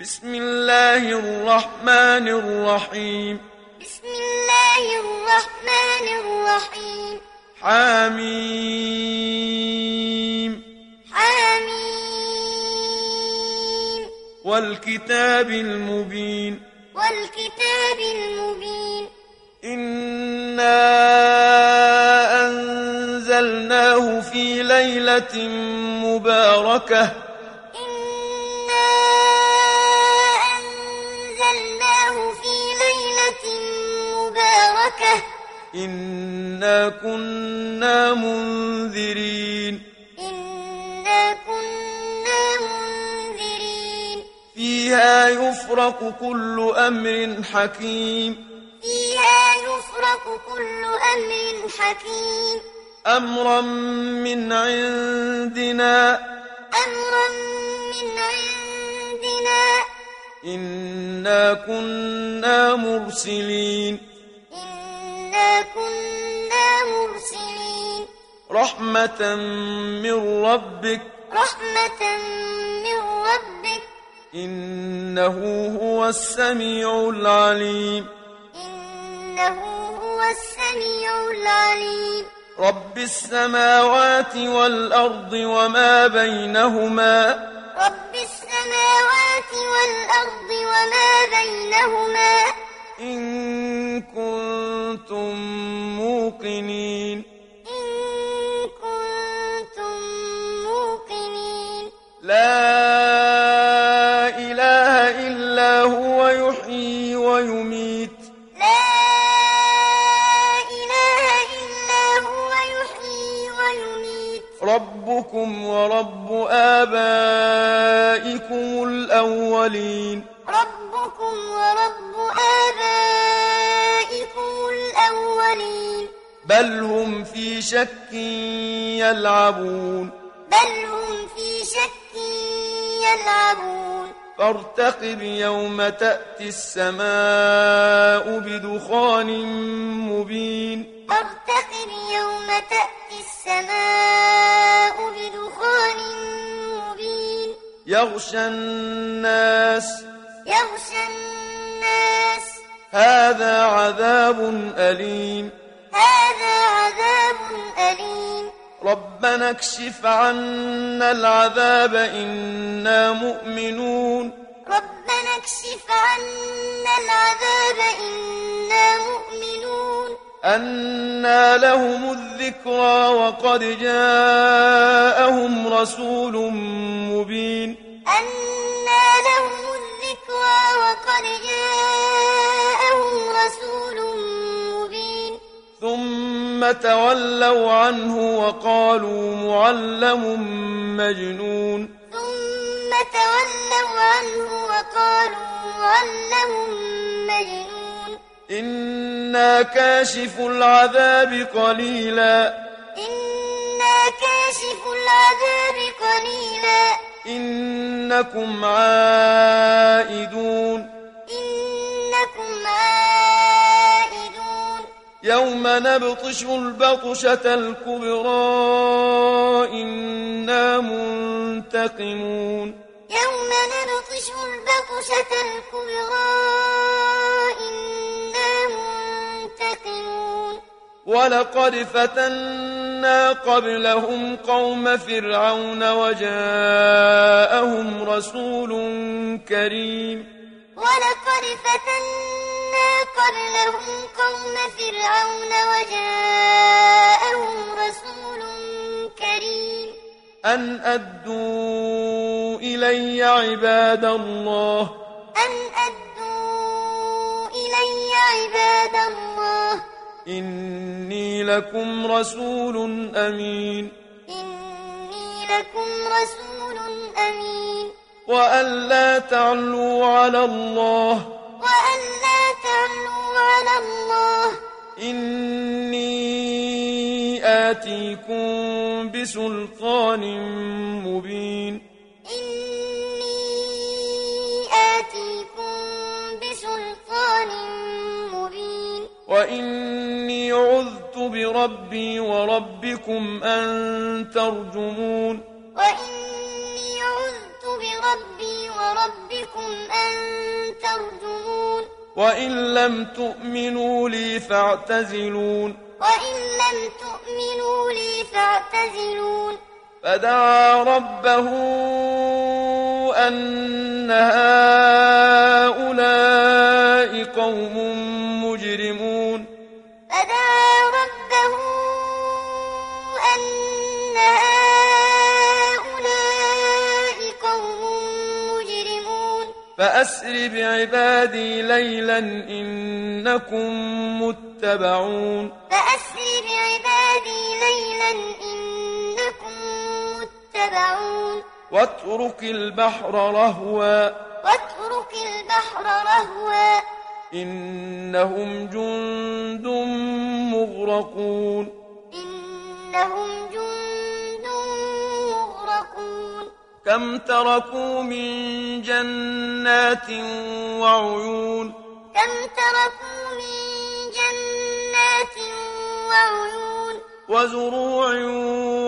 بسم الله الرحمن الرحيم. بسم الله الرحمن الرحيم حميم. حميم. والكتاب المبين. والكتاب المبين. إنا أنزلناه في ليلة مباركة. مباركة إنا كنا منذرين. إنا كنا منذرين. فيها يفرق كل أمر حكيم. فيها يفرق كل أمر حكيم. أمرا من عندنا. أمرا من عندنا. إنا كنا مرسلين. إنا كنا مرسلين. رحمة من ربك. رحمة من ربك. إنه هو السميع العليم. إنه هو السميع العليم. رب السماوات والأرض وما بينهما. رب السماوات والأرض وما بينهما. إن كنتم موقنين. بل هم في شك يلعبون. بل هم في شك يلعبون. فارتقب يوم تأتي السماء بدخان مبين. فارتقب يوم تأتي السماء بدخان مبين. يغشى الناس. يغشى الناس. هذا عذاب أليم. هذا عذاب أليم. ربنا اكشف عنا العذاب إنا مؤمنون. ربنا اكشف عنا العذاب إنا مؤمنون. أنى لهم الذكرى وقد جاءهم رسول مبين. أنى لهم الذكرى وقد جاءهم ثم تولوا عنه وقالوا معلم مجنون. ثم تولوا عنه وقالوا معلم مجنون. إنا كاشف العذاب قليلا. إنا كاشف العذاب قليلا. إنكم عائدون. يوم نبطش البطشة الكبرى إنا منتقمون. يوم نبطش البطشة الكبرى إنا منتقمون. ولقد فتنا قبلهم قوم فرعون وجاءهم رسول كريم. ولقد فتنا قبلهم قوم فرعون وجاءهم رسول كريم. أن أدوا إلي عباد الله. أن أدوا إلي عباد الله. إني لكم رسول أمين. إني لكم رسول أمين. وأن لا تعلوا على الله. وأن إني آتيكم بسلطان مبين. إني آتيكم بسلطان مبين. وإني عذت بربي وربكم أن ترجمون. وإني عذت بربي وربكم وإن لم تؤمنوا لي فاعتزلون. وإن لم تؤمنوا لي فاعتزلون. فدعا ربه أن هؤلاء قوم فأسر بعبادي ليلا إنكم متبعون. فأسر بعبادي ليلا إنكم متبعون. واترك البحر رهوا واترك البحر رهوا إنهم جند مغرقون. إنهم كم تركوا من جنات وعيون كم تركوا من جنات وعيون وزروع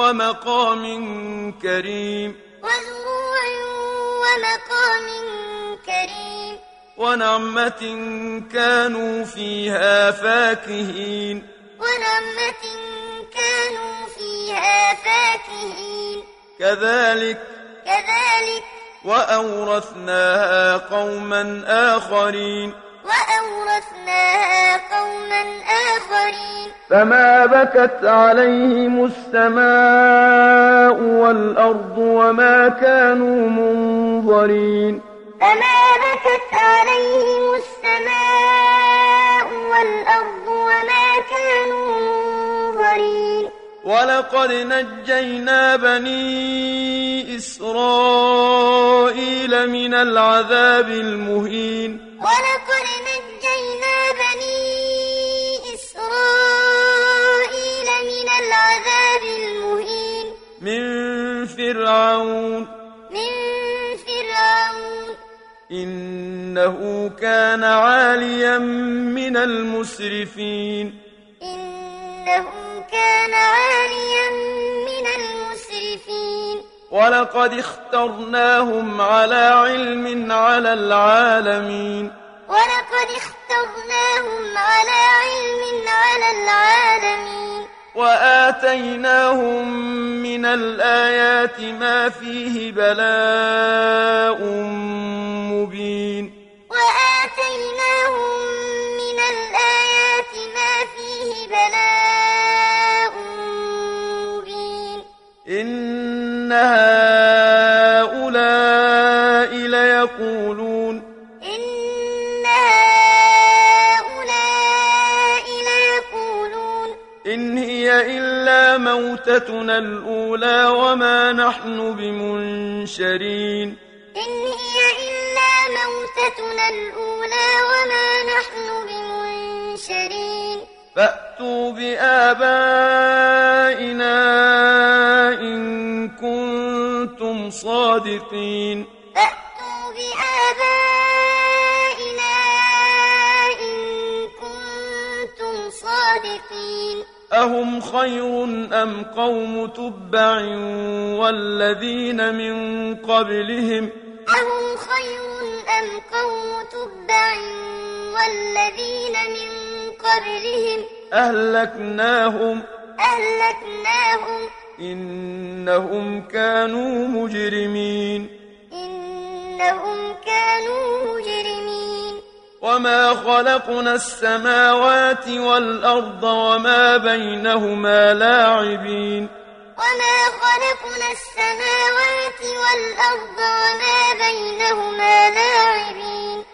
ومقام كريم وزروع ومقام كريم ونعمة كانوا فيها فاكهين ونعمة كانوا فيها فاكهين كذلك كذلك. وأورثناها قوما آخرين. وأورثناها قوما آخرين. فما بكت عليهم السماء والأرض وما كانوا منظرين. فما بكت عليهم السماء والأرض وما كانوا منظرين ولقد نجينا بني إسرائيل من العذاب المهين. ولقد نجينا بني إسرائيل من العذاب المهين. من فرعون. من فرعون. إنه كان عاليا من المسرفين. إنه كان عاليا من المسرفين. ولقد اخترناهم على علم على العالمين. ولقد اخترناهم على علم على العالمين. وآتيناهم من الآيات ما فيه بلاء مبين. هؤلاء ليقولون إن هؤلاء ليقولون إن هي إلا موتتنا الأولى وما نحن بمنشرين إن هي إلا موتتنا الأولى وما نحن بمنشرين فأتوا بآبائنا إن كنتم صادقين. فأتوا بآبائنا إن كنتم صادقين. أهم خير أم قوم تبع والذين من قبلهم؟ أهم خير أم قوم تبع والذين من قبلهم؟ أهلكناهم. أهلكناهم. إنهم كانوا مجرمين. إنهم كانوا مجرمين. وما خلقنا السماوات والأرض وما بينهما لاعبين. وما خلقنا السماوات والأرض وما بينهما لاعبين.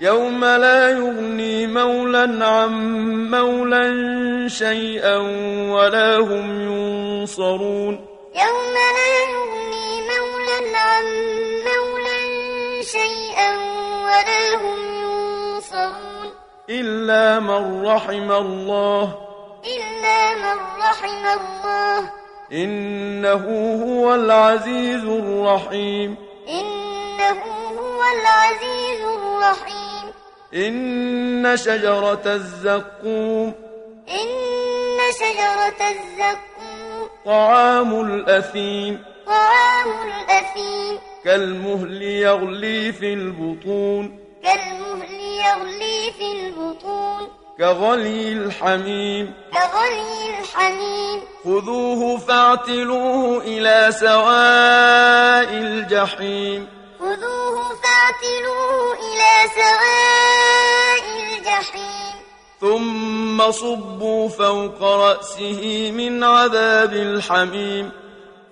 يوم لا يغني مولا عن مولا شيئا ولا هم ينصرون. يوم لا يغني مولا عن مولا شيئا ولا هم ينصرون. إلا من رحم الله. إلا من رحم الله. إنه هو العزيز الرحيم. إنه هو العزيز الرحيم. إن شجرة الزقوم إن شجرة الزقوم طعام الأثيم طعام الأثيم كالمهل يغلي في البطون كالمهل يغلي في البطون كغلي الحميم كغلي الحميم خذوه فاعتلوه إلى سواء الجحيم خذوه فاعتلوه إلى سواء الجحيم ثم صبوا فوق رأسه من عذاب الحميم.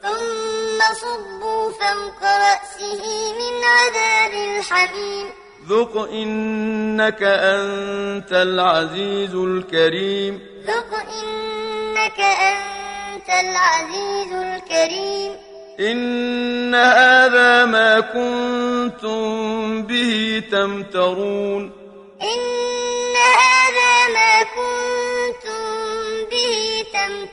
ثم صبوا فوق رأسه من عذاب الحميم. ذق إنك أنت العزيز الكريم. ذق إنك أنت العزيز الكريم. إن هذا ما كنتم به تمترون.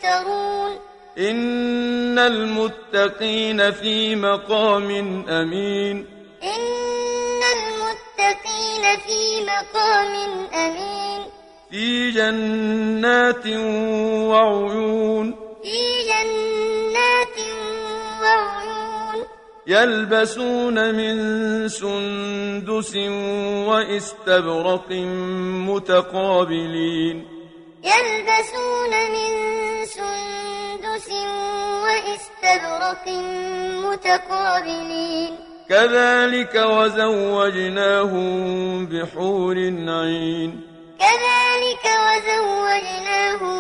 تمترون إن المتقين في مقام أمين إن المتقين في مقام أمين في جنات وعيون في جنات وعيون يلبسون من سندس واستبرق متقابلين يلبسون من سندس واستبرق متقابلين. كذلك وزوجناهم بحور عين. كذلك وزوجناهم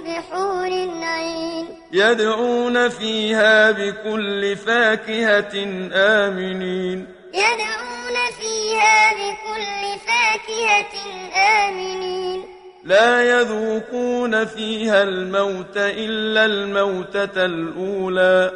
بحور عين. يدعون فيها بكل فاكهة آمنين. يدعون فيها بكل فاكهة آمنين. لا يذوقون فيها الموت إلا الموتة الأولى.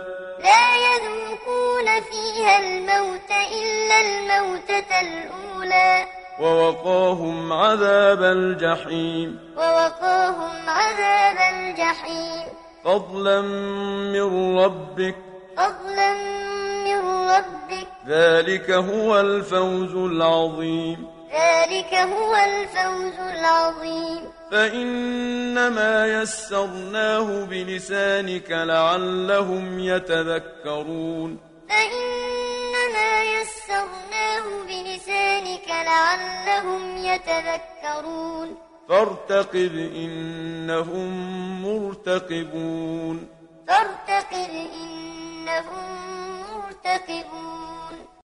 لا يذوقون فيها الموت إلا الموتة الأولى. ووقاهم عذاب الجحيم. ووقاهم عذاب الجحيم. فضلا من ربك. فضلا من ربك. ذلك هو الفوز العظيم. ذلك هو الفوز العظيم. فإنما يسرناه بلسانك لعلهم يتذكرون. فإنما يسرناه بلسانك لعلهم يتذكرون. فارتقب إنهم مرتقبون. فارتقب إنهم مرتقبون.